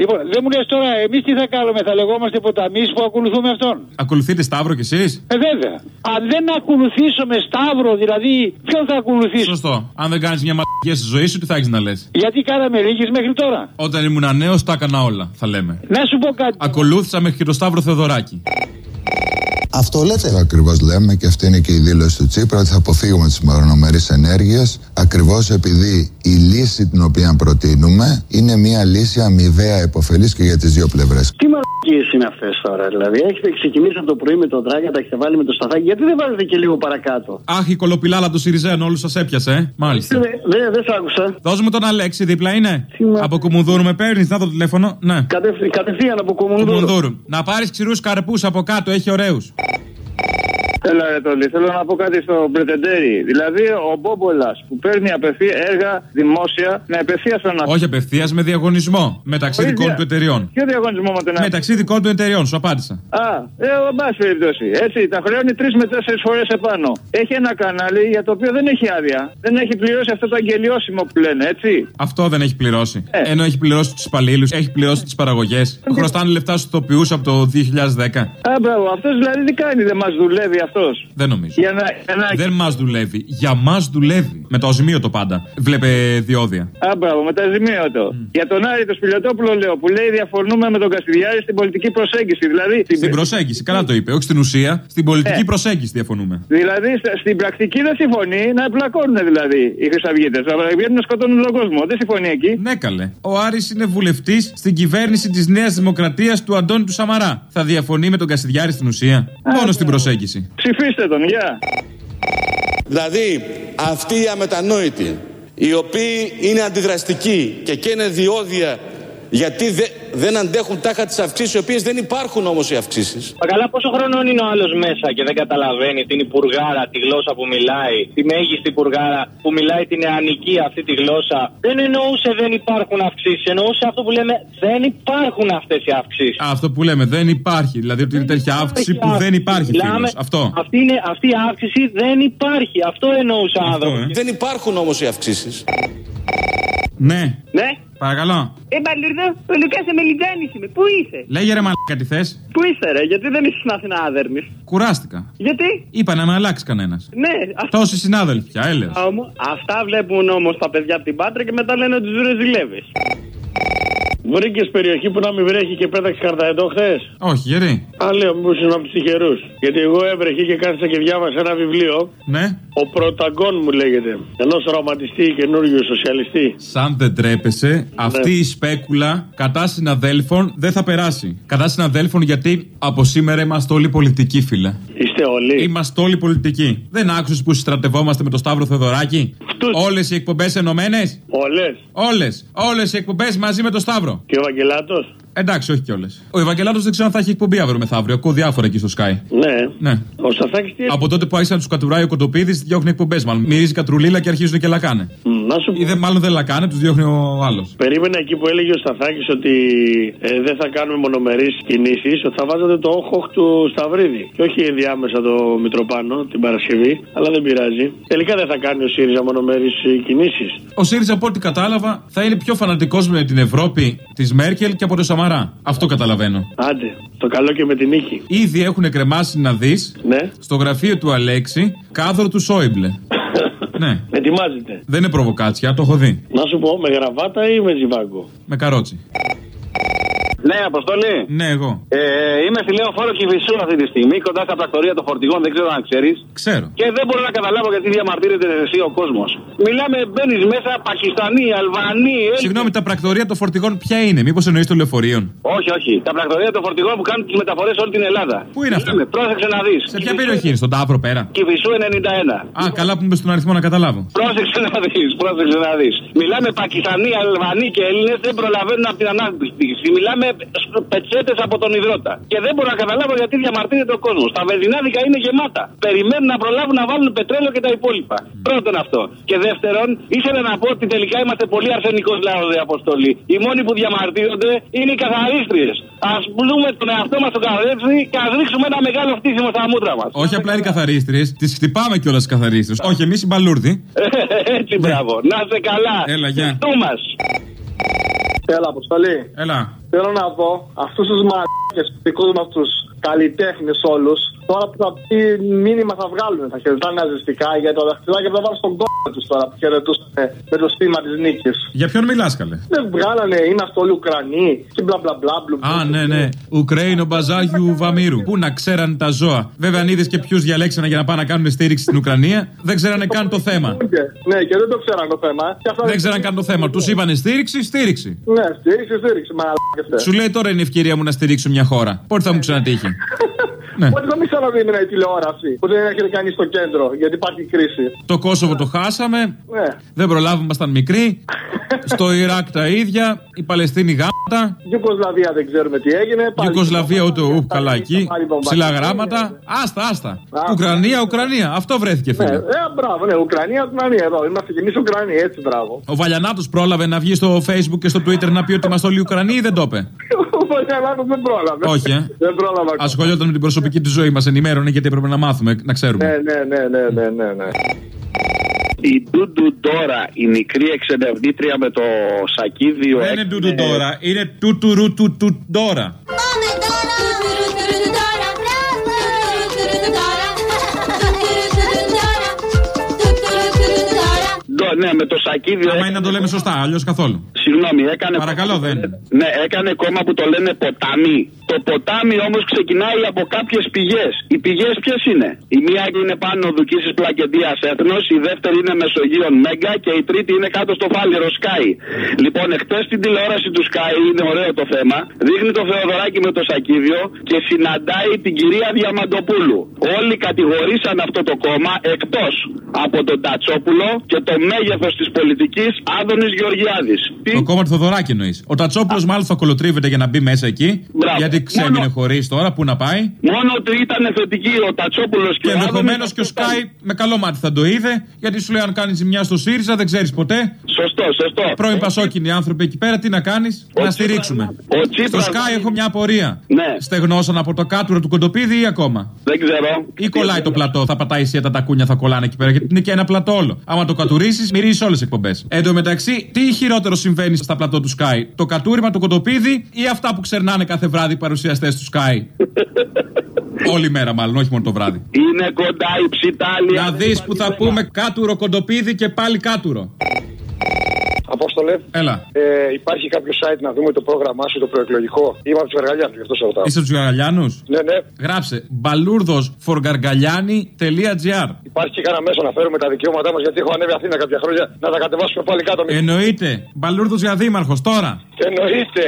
Λοιπόν, δεν μου λες τώρα, εμείς τι θα κάνουμε, θα λεγόμαστε ποταμί που ακολουθούμε αυτόν; Ακολουθείτε Σταύρο κι εσείς; Ε, βέβαια. Αν δεν ακολουθήσουμε Σταύρο, δηλαδή, ποιον θα ακολουθήσω. Σωστό. Αν δεν κάνεις μια μαγική στη ζωή σου, τι θα έχεις να λες; Γιατί κάναμε λίγες μέχρι τώρα. Όταν ήμουν νέος, τα έκανα όλα, θα λέμε. Να σου πω κάτι. Ακολούθησα μέχρι και το Σταύρο Θεοδωράκη. Αυτό λέτε. Ακριβώς λέμε και αυτή είναι και η δήλωση του Τσίπρα ότι θα αποφύγουμε τις μονομερεί ενέργειες ακριβώς επειδή η λύση την οποία προτείνουμε είναι μια λύση αμοιβαία υποφελής και για τις δύο πλευρές. Τι μαλακίε είναι αυτές τώρα, δηλαδή. Έχετε ξεκινήσει από το πρωί με τον Τράγκα, τα έχετε βάλει με το σταθάκι, γιατί δεν βάζετε και λίγο παρακάτω; Αχ, η κολοπηλάλα του Σιριζέν, όλους σας έπιασε, ε; Μάλιστα. Δεν δε, δεν σ' άκουσα. Δώσ' μου τον Αλέξη, δίπλα είναι; Τι μα- Από Κουμουνδούρου με παίρνεις, να το τηλέφωνο. Ναι. Κατευθ, κατευθείαν από Κομμουνδούρου. Κουμουνδούρου. Να πάρεις ξηρούς καρπούς από κάτω, έχει ωραίους. Έλα, ρε Τόλι, θέλω να πω κάτι στο Πρετεντέρι. Δηλαδή, ο Μπόμπολας που παίρνει απευθεία έργα δημόσια με απευθεία στον Όχι απευθείας, με διαγωνισμό. Μεταξύ Όχι δικών δια- του εταιριών. Ποιο διαγωνισμό με τον ένα. Μεταξύ δικών του εταιριών, σου απάντησα. Α, ε, εν πάση περιπτώσει. Έτσι, τα χρεώνει τρεις με τέσσερις φορές επάνω. Έχει ένα κανάλι για το οποίο δεν έχει άδεια. Δεν έχει πληρώσει αυτό το αγγελιώσιμο που λένε, έτσι. Αυτό δεν έχει πληρώσει. Ε. Ενώ έχει πληρώσει τους υπαλλήλους, έχει πληρώσει τις παραγωγές. Χρωστάνε λεφτά στους τοπιούς από το 2010. Α, μπράβο, αυτός δηλαδή τι κάνει, δεν μας δουλεύει αυτό. Δεν νομίζω. Για να, για να... Δεν μας δουλεύει. Για μας δουλεύει. Με το αζημίωτο πάντα. Βλέπε διόδια. Α, μπράβο, με τα ζημίωτο. Για τον Άρη το Σπιλιοτόπουλο λέω που λέει διαφωνούμε με τον Καστιδιάρη στην πολιτική προσέγγιση. Δηλαδή, Στην προσέγγιση, καλά το είπε. Όχι στην ουσία, στην πολιτική Ε. προσέγγιση διαφωνούμε. Δηλαδή στα- στην πρακτική δεν συμφωνεί να εμπλακώνουν δηλαδή οι Χρυσαυγίτες. Να βγαίνουν να σκοτώνουν τον κόσμο. Δεν συμφωνεί εκεί. Ναι, καλέ. Ο Άρης είναι βουλευτής στην κυβέρνηση της Νέας Δημοκρατίας του Αντώνη του Σαμαρά. Θα διαφωνεί με τον Κασιδιάρη στην ουσία; Μόνο στην προσέγγιση. Ψηφίστε τον, γεια. Δηλαδή αυτοί οι αμετανόητοι οι οποίοι είναι αντιδραστικοί και καίνε διόδια γιατί δε- δεν αντέχουν τάχα τις αυξήσεις οι οποίες δεν υπάρχουν όμως οι αυξήσεις. Μα καλά, πόσο χρονών είναι ο άλλος μέσα και δεν καταλαβαίνει την υπουργάρα, τη γλώσσα που μιλάει, τη μέγιστη υπουργάρα που μιλάει την νεανική αυτή τη γλώσσα. Δεν εννοούσε δεν υπάρχουν αυξήσεις. Εννοούσε αυτό που λέμε δεν υπάρχουν αυτές οι αυξήσεις. Αυτό που λέμε δεν υπάρχει. Δηλαδή ότι είναι τέτοια αύξηση που δεν υπάρχει, φίλος. Αυτό. Αυτή, είναι, αυτή η αύξηση δεν υπάρχει. Αυτό εννοούσε ο Αυτό, άνθρωπος. ε. Δεν υπάρχουν όμως οι αυξήσεις. Ναι, Ναι. Παρακαλώ. Ε, Μπαλούρδο, ο Λουκά Εμελιτζάνη είμαι. Πού είσαι, Λέγε ρε μαλάκα τι θες; Πού είσαι, ρε, γιατί δεν είσαι στην Αθηνά άδερνη. Κουράστηκα. Γιατί, Είπα να με αλλάξει κανένας. ναι, αυτά, Τόσοι συνάδελφοι πια, έλεος. όμως, αυτά βλέπουν όμως τα παιδιά από την Πάτρα και μετά λένε ότι τους ρεζιλεύεις. Βρήκες περιοχή που να μην βρέχει και πέταξε καρταετό χθες; Όχι, γιατί; Α, λέω, μήπως είναι από τους τυχερούς. Γιατί εγώ έβρεχε και κάθισα και διάβασα ένα βιβλίο. Ναι. Ο Πρωταγκόν μου λέγεται. Ενός ρομαντιστή καινούριου σοσιαλιστή. Σαν δεν τρέπεσαι, αυτή η σπέκουλα κατά συναδέλφων δεν θα περάσει. Κατά συναδέλφων γιατί από σήμερα είμαστε όλοι πολιτικοί, φίλε. Είστε όλοι. Είμαστε όλοι πολιτικοί. Δεν άκουσες που συστρατευόμαστε με το Σταύρο Θεοδωράκη; Αυτούς. Όλες οι εκπομπές ενωμένες; Όλες. Όλες. Όλες οι εκπομπές μαζί με το Σταύρο. Και ο Βαγγελάτο. Εντάξει, όχι κιόλας. Ο Ευαγγελάτος δεν ξέρω αν θα έχει εκπομπή αύριο μεθαύριο. Ακούω διάφορα εκεί στο Sky. Ναι. Ναι. Ο Σταθάκη τι Από τότε που άρχισε να τους κατουράει ο Κοτοπίδης, διώχνει εκπομπές μάλλον. Μυρίζει κατρουλίλα και αρχίζουν και λακάνε. Μ, Να σου πω. Ή δεν, μάλλον δεν λακάνε, τους διώχνει ο άλλος. Περίμενα εκεί που έλεγε ο Σταθάκης ότι ε, δεν θα κάνουμε μονομερείς κινήσεις, ότι θα βάζατε το όχοχ του Σταυρίδη. Και όχι ενδιάμεσα το Μητροπάνο την Παρασκευή, αλλά δεν πειράζει. Τελικά δεν θα κάνει ο ΣΥΡΙΖΑ μονομερείς κινήσεις. Ο ΣΥΡΙΖΑ, από ό,τι κατάλαβα, θα είναι πιο φανατικός με την Ευρώπη της Μέρκελ και από το Σαμαρά. Αυτό καταλαβαίνω. Άντε, το καλό και με την νίκη. Ήδη έχουν κρεμάσει να δεις Ναι. στο γραφείο του Αλέξη κάδρο του Σόιμπλε. Ναι. Ετοιμάζεται. Δεν είναι προβοκάτσια, το έχω δει. Να σου πω, με γραβάτα ή με ζιβάγκο. Με καρότσι. Ναι, Αποστολή. Ναι, εγώ. Ε, είμαι στη Λεωφόρο Κυβισού αυτή τη στιγμή, κοντά στα πρακτορία των φορτηγών, δεν ξέρω αν ξέρεις. Ξέρω. Και δεν μπορώ να καταλάβω γιατί διαμαρτύρεται εσύ ο κόσμος. Μιλάμε, μπαίνεις μέσα Πακιστανοί, Αλβανοί, Έλληνες. Συγγνώμη, τα πρακτορία των φορτηγών ποια είναι, μήπως εννοείς των λεωφορείων. Όχι, όχι. Τα πρακτορία των φορτηγών που κάνουν τις μεταφορές όλη την Ελλάδα. Πού είναι αυτά; Μιλάμε, Πρόσεξε να δεις. Σε ποια περιοχή είναι, στον Ταύρο πέρα; Κυβισού 91. Α, καλά που είμαι στον αριθμό να καταλάβω. Πρόσεξε να δεις, πρόσεξε να δεις. Μιλάμε Πακιστανοί, Αλβανοί και Έλληνες δεν προλαβαίνουν από την ανάπτυξη. Μιλάμε πετσέτες από τον υδρότα. Και δεν μπορώ να καταλάβω γιατί διαμαρτύρεται ο κόσμος. Τα βενζινάδικα είναι γεμάτα. Περιμένουν να προλάβουν να βάλουν πετρέλαιο και τα υπόλοιπα. Πρώτον αυτό. Και δεύτερον, ήθελα να πω ότι τελικά είμαστε πολύ αρσενικός λαό, δε αποστολή. Οι μόνοι που διαμαρτύρονται είναι οι καθαρίστριες. Α πλούμε τον εαυτό μας στον καθαρίστρι και ας ρίξουμε ένα μεγάλο φτύσιμο στα μούτρα μας. Όχι απλά είναι καθαρίστριες, τις χτυπάμε κιόλας τι καθαρίστριες. Όχι, εμείς οι μπαλούρδοι. Έτσι, μπράβο. Να είστε καλά. Έλα, γεια. Μας. Έλα, αποστολή. Έλα. Θέλω να πω αυτούς τους μαλάκες, του δικούς μας τους καλλιτέχνες όλους, τώρα που θα πει μήνυμα θα βγάλουν, θα χαιρετάνε ναζιστικά για το δαχτυλάκι θα βάλουν στον κόμμα τους τώρα που χαιρετούσαν με το στήμα της νίκης. Για ποιον μιλάς, καλέ; Δεν βγάλανε, είμαστε όλοι Ουκρανοί και μπλα μπλα μπλα. μπλα Α, ναι, ναι. Ουκραίινο μπαζάγιου Βαμύρου. Πού να ξέρανε τα ζώα. Βέβαια, αν είδες και ποιους διαλέξανε για να πάνε να κάνουν στήριξη στην Ουκρανία, δεν ξέρανε καν το θέμα. Ναι, και δεν το ξέραν το θέμα. Και αυτά Δεν ξέραν καν το θέμα. Τους είπανε στήριξη, στήριξη. Ναι, στήριξη, στήριξη. Μαλάκες. Σου λέει τώρα είναι η ευκαιρία μου να στηρίξω μια χώρα. Πότε θα μου ξανατύχει; Ναι. Ότι δεν μη ξαναδεί η τηλεόραση που δεν έχετε κάνει στο κέντρο γιατί υπάρχει κρίση. Το Κόσοβο το χάσαμε. Ναι. Δεν προλάβουμε, ήμασταν μικροί. Στο Ιράκ τα ίδια. Η Παλαιστίνη γάματα. Ιουκοσλαβία δεν ξέρουμε τι έγινε. Η Ιουκοσλαβία ούτε ου, καλά εκεί. Ψηλά γράμματα. Άστα, άστα. Ουκρανία, Ουκρανία. Αυτό βρέθηκε, Ναι, φίλε. ε, μπράβο, ναι, Ουκρανία, Ουκρανία εδώ. Είμαστε κι εμείς Ουκρανοί, έτσι, μπράβο. Ο Βαλιανάτος πρόλαβε να βγει στο Facebook και στο Twitter να πει ότι είμαστε όλοι Ουκρανοί ή δεν το είπε; Ο Βαγιανάτο δεν πρόλαβε. Όχι, ε. Δεν πρόλαβα. ακόμα. Ασχολιόταν με την προσωπική του ζωή μας, ενημέρωνε γιατί έπρεπε να μάθουμε, να ξέρουμε. Ναι, ναι, ναι, ναι, ναι, ναι, ναι. Η Ντούντου Ντόρα, η μικρή εξερευνήτρια με το σακίδιο. Δεν είναι τούτου τώρα, είναι τούτου ρου Ναι, με το σακίδιο. Άμα είναι να το λέμε σωστά, αλλιώς καθόλου. Συγγνώμη, έκανε. Παρακαλώ, δεν. Ναι, έκανε κόμμα που το λένε ποτάμι. Το ποτάμι όμως ξεκινάει από κάποιες πηγές. Οι πηγές ποιες είναι; Η μία είναι πάνω Δουκίσης Πλακεντίας Έθνος, η δεύτερη είναι Μεσογείων Μέγκα και η τρίτη είναι κάτω στο φάληρο Sky. Λοιπόν, εχθές στην τηλεόραση του Sky, είναι ωραίο το θέμα, δείχνει το Θεοδωράκι με το Σακίδιο και συναντάει την κυρία Διαμαντοπούλου. Όλοι κατηγορήσαν αυτό το κόμμα εκτός από τον Τατσόπουλο και το μέγεθος της πολιτικής Άδωνης Γεωργιάδης. Το κόμμα του Θοδωράκη εννοείς. Ο Τατσόπουλος μάλλον θα κολοτρίβεται για να μπει μέσα εκεί. Μπράβο. Γιατί ξέμεινε Μόνο- χωρίς τώρα, πού να πάει. Μόνο ότι ήταν θετική ο Τατσόπουλος και, Και ο ενδεχομένως Άδωνης και ο Σκάι με καλό μάτι θα το είδε. Γιατί σου λέει αν κάνεις ζημιά στο ΣΥΡΙΖΑ δεν ξέρεις ποτέ. Σωστό, σωστό. Πρώην Πασόκινοι άνθρωποι εκεί πέρα, τι να κάνεις, να στηρίξουμε. ο Τσίπρας- Στο Σκάι έχω μια απορία. Ναι. Στεγνώσαν από το κάτουρο του κοντοπίδι ή ακόμα; Δεν ξέρω. Ή κολλάει το πλατό, θα πατάει σιέτα τα κούνια, θα κολλάνε εκεί πέρα. Γιατί είναι και ένα πλατό όλο. Άμα το κατουρίσεις, μυρίζεις όλες τις εκπομπές. Εν τω μεταξύ, τι χειρότερο συμβαίνει στα πλατό του Sky, το κατούριμα, το κοντοπίδι ή αυτά που ξερνάνε κάθε βράδυ οι παρουσιαστές του Sky; Όλη μέρα, μάλλον, όχι μόνο το βράδυ. Είναι κοντά η ψητάλη. Να δεις που θα πούμε κάτουρο κοντοπίδι και πάλι κάτουρο. Απόστολε, Έλα. ε, υπάρχει κάποιο site να δούμε το πρόγραμμά σου, το προεκλογικό. Είμαι από τους Βεργαλιάνου, γι' αυτό σε ρωτάω. Είσαι τους Γαργαλιάνους; Ναι, ναι. Γράψε μπαλούρδος Υπάρχει και κανένα μέσο να φέρουμε τα δικαιώματά μας, γιατί έχω ανέβει Αθήνα κάποια χρόνια να τα κατεβάσουμε πάλι κάτω. Εννοείται. Μπαλούρδος για δήμαρχος τώρα. Εννοείται.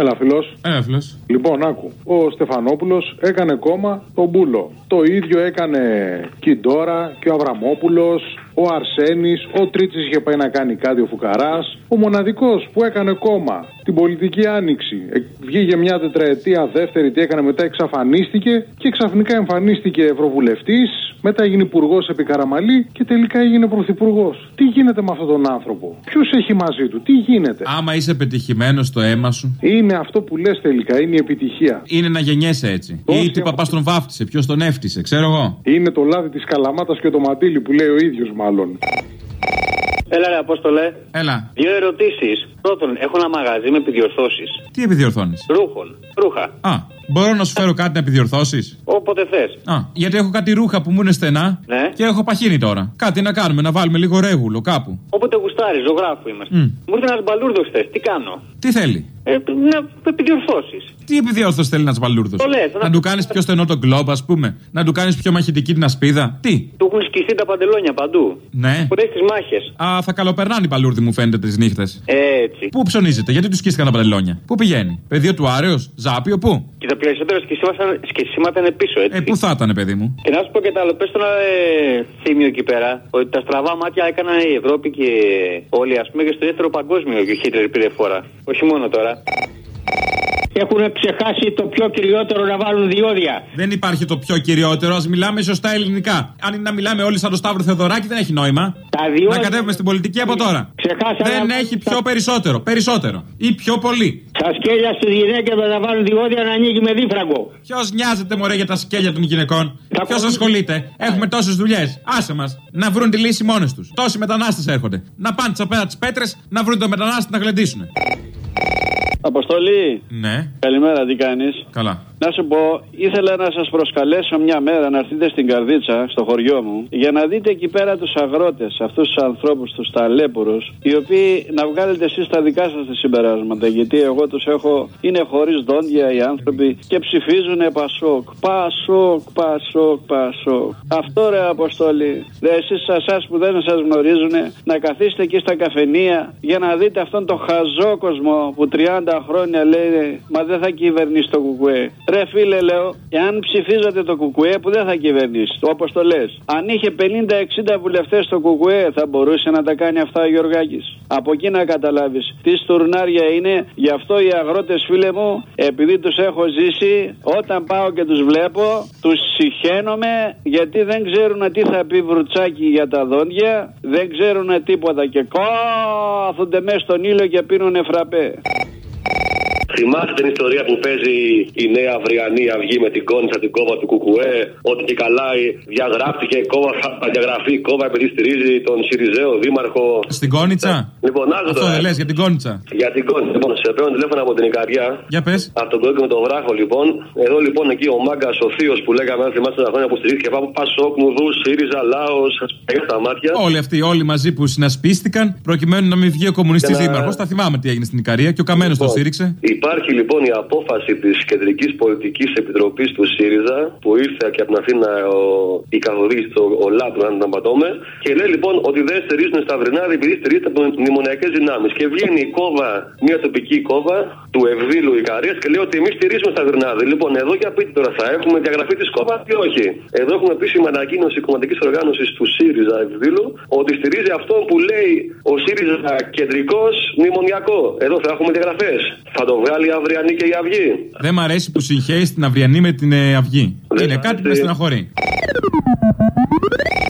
Έλα, φιλό. Έλα, φίλος. Λοιπόν, άκου. Ο Στεφανόπουλος έκανε κόμμα τον Μπούλο. Το ίδιο έκανε και η Ντόρα και ο Αβραμόπουλος, ο Αρσένης, ο Τρίτσι είχε πάει να κάνει κάτι ο Φουκαράς. Ο μοναδικός που έκανε κόμμα την πολιτική άνοιξη. Ε, Βγήκε μια τετραετία, δεύτερη, τι έκανε μετά, εξαφανίστηκε και ξαφνικά εμφανίστηκε ευρωβουλευτής. Μετά έγινε υπουργός επί Καραμαλή και τελικά έγινε πρωθυπουργός. Τι γίνεται με αυτόν τον άνθρωπο, Ποιος έχει μαζί του, τι γίνεται; Άμα είσαι πετυχημένος στο αίμα σου, Είναι αυτό που λες τελικά, είναι η επιτυχία. είναι να γεννιέσαι έτσι. Ή τι παπάς τον βάφτισε, ποιος τον έφτισε, ξέρω εγώ. Είναι το λάδι της καλαμάτας και το μαντίλι που λέει ο ίδιος μάλλον. Έλα, ρε Απόστολε. Έλα. Δύο ερωτήσεις. Πρώτον, έχω ένα μαγαζί με επιδιορθώσεις. Τι επιδιορθώνεις; Ρούχων. Ρούχα. Α, μπορώ να σου φέρω κάτι να επιδιορθώσεις; Όποτε θες. Α, γιατί έχω κάτι ρούχα που μου είναι στενά Ναι. και έχω παχύνει τώρα. Κάτι να κάνουμε, να βάλουμε λίγο ρέγουλο κάπου. Όποτε γουστάρεις, ζωγράφου είμαστε. Μμ. Μου ήρθε ένας μπαλούρδος χθες. Τι κάνω; Τι θέλει; Ε, να επιδιορθώσεις. Τι επιδιόρθωση θέλει να τσμπαλούρδο. Το λες, Να να- του κάνεις πιο στενό τον κλόμπ, ας πούμε; Να του κάνεις πιο μαχητική την ασπίδα; Τι; Του έχουν σκιστεί τα παντελόνια παντού. Ναι. Που έχει τι μάχες. Α, θα καλοπερνάνε οι παλούρδοι μου φαίνεται τις νύχτες. Έτσι. Πού ψωνίζετε, γιατί τους σκίστηκαν τα παντελόνια; Πού πηγαίνει; Πεδίο του Άρεος, Ζάπιο, πού; Και τα περισσότερα σκισίματα, σκισίματα είναι πίσω, έτσι. Ε, πού θα ήταν, παιδί μου; Και να σου πω και τα άλλο, πες το ένα ε, θύμιο εκεί πέρα, ότι τα στραβά μάτια έκαναν η Ευρώπη και όλοι, ας πούμε, και στο δεύτερο παγκόσμιο και ο Χίτλερ πήρε φορά. Όχι μόνο τώρα. Έχουν ξεχάσει το πιο κυριότερο να βάλουν διόδια. Δεν υπάρχει το πιο κυριότερο, ας μιλάμε σωστά ελληνικά. Αν είναι να μιλάμε όλοι σαν το Σταύρο Θεοδωράκη, δεν έχει νόημα. διόδια- Να κατέβουμε στην πολιτική από τώρα. Ξεχάσανε Δεν να- έχει πιο περισσότερο. Περισσότερο. Ή πιο πολύ. Στα σκέλια στις γυναίκες να βάλουν διόδια να ανοίγει με δίφραγκο. Ποιος νοιάζεται μωρέ για τα σκέλια των γυναικών; Ποιος ασχολείται; Έχουμε τόσες δουλειές. Άσε μας. Να βρουν τη λύση μόνες τους. Τόσοι μετανάστες έρχονται. Να πάνε τσαπέρα τις πέτρες, να βρουν το μετανάστη να γλεντήσουν. Αποστολή. Ναι. Καλημέρα, τι κάνεις; Καλά. Να σου πω, ήθελα να σας προσκαλέσω μια μέρα να έρθετε στην Καρδίτσα, στο χωριό μου, για να δείτε εκεί πέρα τους αγρότες, αυτούς τους ανθρώπους, τους ταλέπουρους, οι οποίοι να βγάλετε εσείς τα δικά σας τα συμπεράσματα. Γιατί εγώ τους έχω, είναι χωρίς δόντια οι άνθρωποι και ψηφίζουν Πασόκ. Πασόκ, Πασόκ, Πασόκ. Αυτό ρε Αποστολή. Δε εσείς εσά που δεν σας γνωρίζουν, να καθίσετε εκεί στα καφενεία για να δείτε αυτόν τον χαζόκοσμο που 30 χρόνια λέει Μα δεν θα κυβερνήσει το κουκουέ. Ρε φίλε, λέω, εάν ψηφίζατε το κουκουέ που δεν θα κυβερνήσει, όπως το λες. Αν είχε 50-60 βουλευτές στο κουκουέ, θα μπορούσε να τα κάνει αυτά ο Γιωργάκης. Από εκεί να καταλάβεις τι στουρνάρια είναι. Γι' αυτό οι αγρότες, φίλε μου, επειδή τους έχω ζήσει, όταν πάω και τους βλέπω, τους συχαίνομαι γιατί δεν ξέρουν τι θα πει βρουτσάκι για τα δόντια, δεν ξέρουν τίποτα και κάθονται μέσα στον ήλιο και πίνουν φραπέ. Θυμάστε την ιστορία που παίζει η νέα αυριανή αυγή με την Κόνιτσα την κόβα του Κουκουέ, ότι και καλά διαγράφτηκε κόβα, θα διαγραφεί κόβα επειδή στηρίζει τον Σιριζέο δήμαρχο. Στην Κόνιτσα; Λοιπόν, άκου Αυτό τώρα. δεν λες για την Κόνιτσα; Για την κόνη. Λοιπόν, σε παίρνω τηλέφωνο από την Ικαριά. Για πες. Από τον Κόκκι με τον Βράχο, λοιπόν. Εδώ λοιπόν εκεί ο μάγκας ο Θείος που λέγαμε, αν θυμάστε τα χρόνια που στηρίχθηκε πάνω Πασόκ, Μουδού, ΣΥΡΙΖΑ, Λάο, στα μάτια. Όλοι αυτοί, όλοι μαζί που συνασπίστηκαν προκειμένου να μην βγει ο κομμουνιστής Και να- δήμαρχος. Τα θυμάμαι τι έγινε στην Ικαρία και ο Καμένος το Λοιπόν, στήριξε. Υπάρχει λοιπόν η απόφαση της Κεντρικής Πολιτικής Επιτροπής του ΣΥΡΙΖΑ που ήρθε και από την Αθήνα ο, η καθοδήγηση του ο Λάτρου, αν δεν πατώμε, και λέει λοιπόν ότι δεν στηρίζουν στα Βρυνάδη επειδή στηρίζεται από μνημονιακές δυνάμεις. Και βγαίνει η κόβα, μια τοπική κόβα του Ευδήλου Ικαρίας και λέει ότι εμείς στηρίζουμε στα Βρυνάδη. Λοιπόν, εδώ για πείτε τώρα, θα έχουμε διαγραφή της κόβας ή όχι; Εδώ έχουμε επίσημα ανακοίνωση κομματικής οργάνωσης του ΣΥΡΙΖΑ Ευδήλου ότι στηρίζει αυτόν που λέει ο ΣΥΡΙΖΑ κεντρικός μνημονιακό. Εδώ θα έχουμε διαγραφές. Θα το βγάλει η Αυριανή και η Αυγή. Δεν μ' αρέσει που συγχαίει την αυριανή με την ε, αυγή. Είναι κάτι που με στεναχωρεί.